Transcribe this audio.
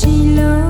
西楼